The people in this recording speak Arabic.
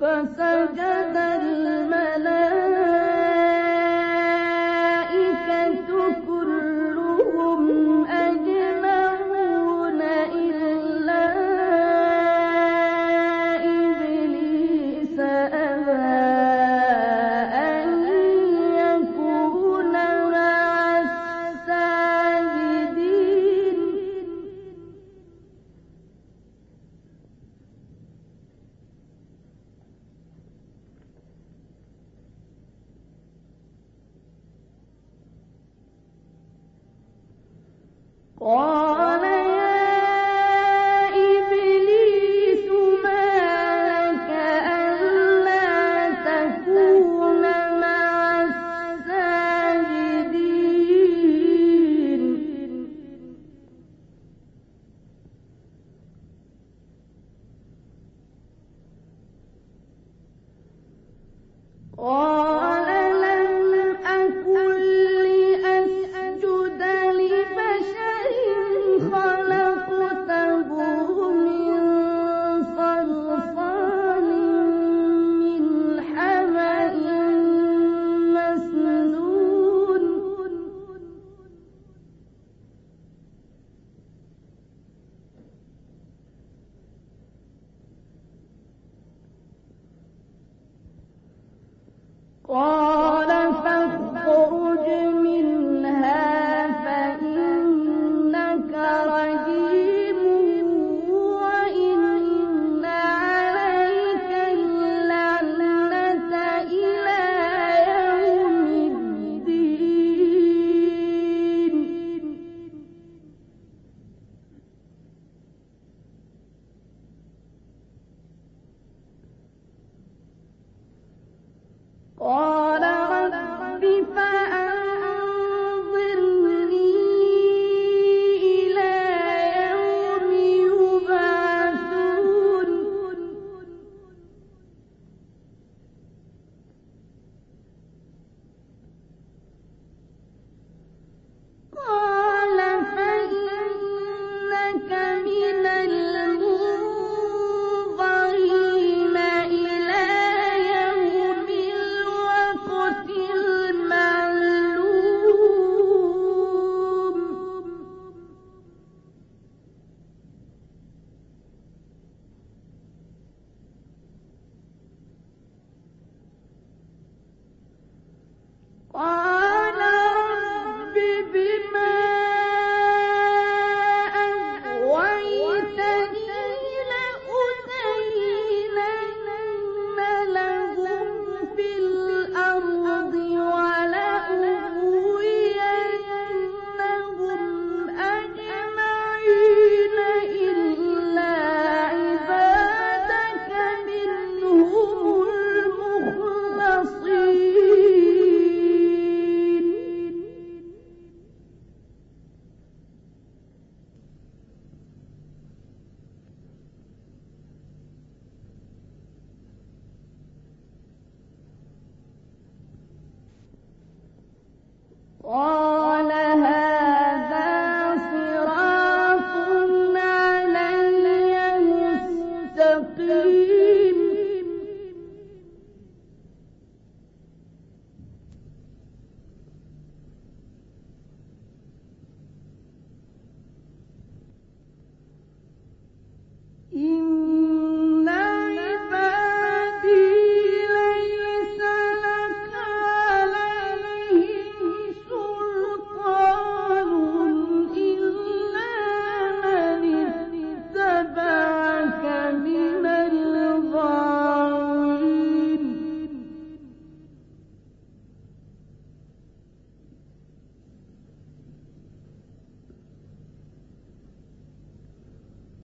فسجد الملائكة Oh. 哇 all